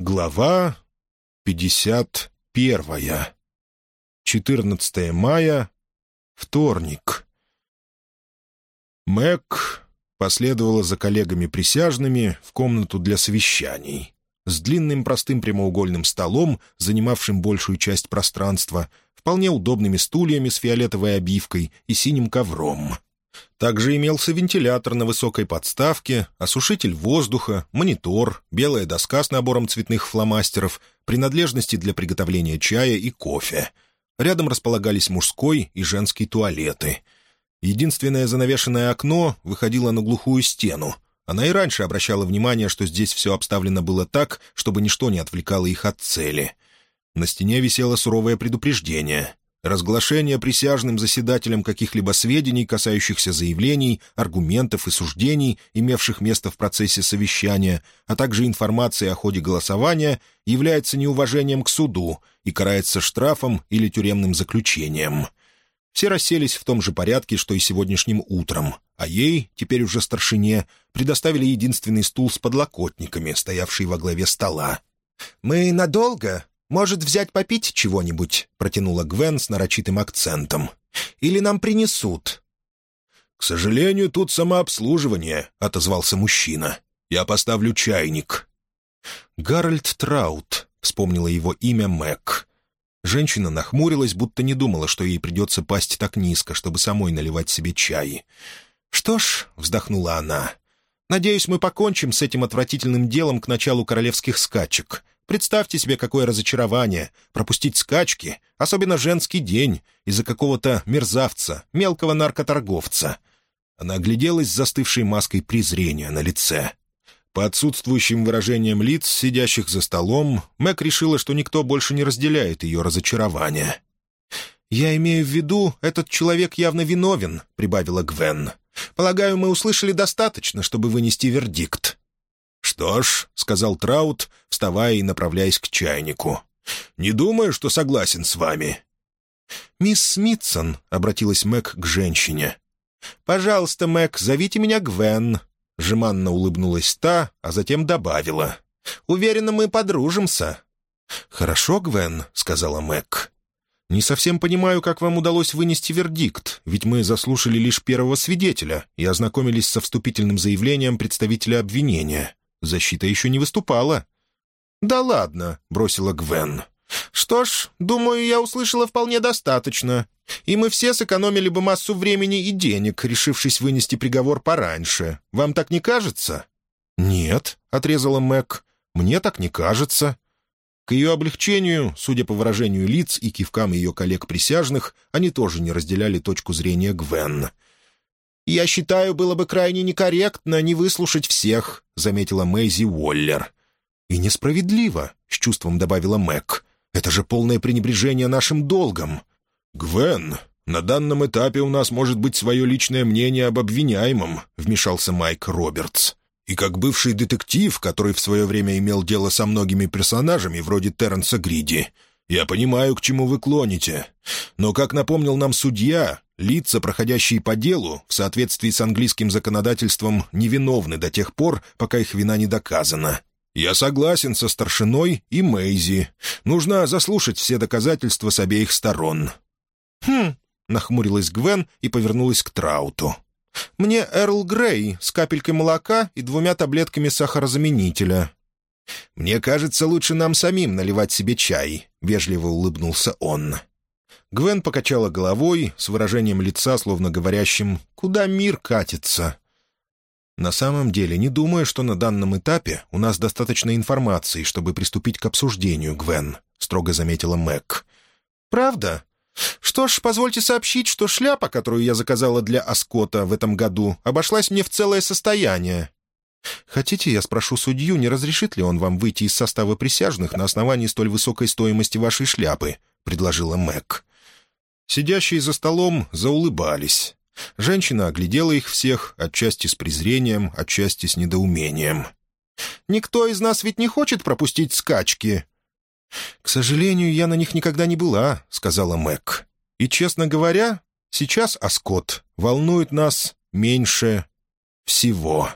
Глава 51. 14 мая. Вторник. Мэг последовала за коллегами-присяжными в комнату для совещаний с длинным простым прямоугольным столом, занимавшим большую часть пространства, вполне удобными стульями с фиолетовой обивкой и синим ковром — также имелся вентилятор на высокой подставке, осушитель воздуха, монитор, белая доска с набором цветных фломастеров, принадлежности для приготовления чая и кофе. Рядом располагались мужской и женский туалеты. Единственное занавешенное окно выходило на глухую стену. Она и раньше обращала внимание, что здесь все обставлено было так, чтобы ничто не отвлекало их от цели. На стене висело суровое предупреждение — разглашение присяжным заседателям каких-либо сведений, касающихся заявлений, аргументов и суждений, имевших место в процессе совещания, а также информации о ходе голосования, является неуважением к суду и карается штрафом или тюремным заключением. Все расселись в том же порядке, что и сегодняшним утром, а ей, теперь уже старшине, предоставили единственный стул с подлокотниками, стоявший во главе стола. «Мы надолго?» «Может, взять попить чего-нибудь?» — протянула Гвен с нарочитым акцентом. «Или нам принесут?» «К сожалению, тут самообслуживание», — отозвался мужчина. «Я поставлю чайник». «Гарольд Траут», — вспомнила его имя Мэг. Женщина нахмурилась, будто не думала, что ей придется пасть так низко, чтобы самой наливать себе чай. «Что ж», — вздохнула она, — «надеюсь, мы покончим с этим отвратительным делом к началу королевских скачек. Представьте себе, какое разочарование пропустить скачки, особенно женский день, из-за какого-то мерзавца, мелкого наркоторговца. Она огляделась с застывшей маской презрения на лице. По отсутствующим выражениям лиц, сидящих за столом, Мэг решила, что никто больше не разделяет ее разочарование. «Я имею в виду, этот человек явно виновен», — прибавила Гвен. «Полагаю, мы услышали достаточно, чтобы вынести вердикт. «Что ж», — сказал Траут, вставая и направляясь к чайнику, — «не думаю, что согласен с вами». «Мисс Смитсон», — обратилась Мэг к женщине. «Пожалуйста, Мэг, зовите меня Гвен», — жеманно улыбнулась та, а затем добавила. «Уверена, мы подружимся». «Хорошо, Гвен», — сказала Мэг. «Не совсем понимаю, как вам удалось вынести вердикт, ведь мы заслушали лишь первого свидетеля и ознакомились со вступительным заявлением представителя обвинения. Защита еще не выступала». «Да ладно», — бросила Гвен. «Что ж, думаю, я услышала вполне достаточно. И мы все сэкономили бы массу времени и денег, решившись вынести приговор пораньше. Вам так не кажется?» «Нет», — отрезала Мэг, — «мне так не кажется». К ее облегчению, судя по выражению лиц и кивкам ее коллег-присяжных, они тоже не разделяли точку зрения Гвен. «Я считаю, было бы крайне некорректно не выслушать всех», — заметила Мэйзи Уоллер. «И несправедливо», — с чувством добавила Мэг. «Это же полное пренебрежение нашим долгом». «Гвен, на данном этапе у нас может быть свое личное мнение об обвиняемом», — вмешался Майк Робертс. «И как бывший детектив, который в свое время имел дело со многими персонажами, вроде Терренса Гриди, я понимаю, к чему вы клоните. Но, как напомнил нам судья, Лица, проходящие по делу, в соответствии с английским законодательством, невиновны до тех пор, пока их вина не доказана. Я согласен со старшиной и Мэйзи. Нужно заслушать все доказательства с обеих сторон». «Хм», — нахмурилась Гвен и повернулась к Трауту. «Мне Эрл Грей с капелькой молока и двумя таблетками сахарозаменителя». «Мне кажется, лучше нам самим наливать себе чай», — вежливо улыбнулся он. Гвен покачала головой с выражением лица, словно говорящим «Куда мир катится?». «На самом деле, не думаю, что на данном этапе у нас достаточно информации, чтобы приступить к обсуждению, Гвен», — строго заметила Мэг. «Правда? Что ж, позвольте сообщить, что шляпа, которую я заказала для Аскота в этом году, обошлась мне в целое состояние». «Хотите, я спрошу судью, не разрешит ли он вам выйти из состава присяжных на основании столь высокой стоимости вашей шляпы?» — предложила Мэг. Сидящие за столом заулыбались. Женщина оглядела их всех, отчасти с презрением, отчасти с недоумением. «Никто из нас ведь не хочет пропустить скачки». «К сожалению, я на них никогда не была», — сказала Мэг. «И, честно говоря, сейчас Аскот волнует нас меньше всего».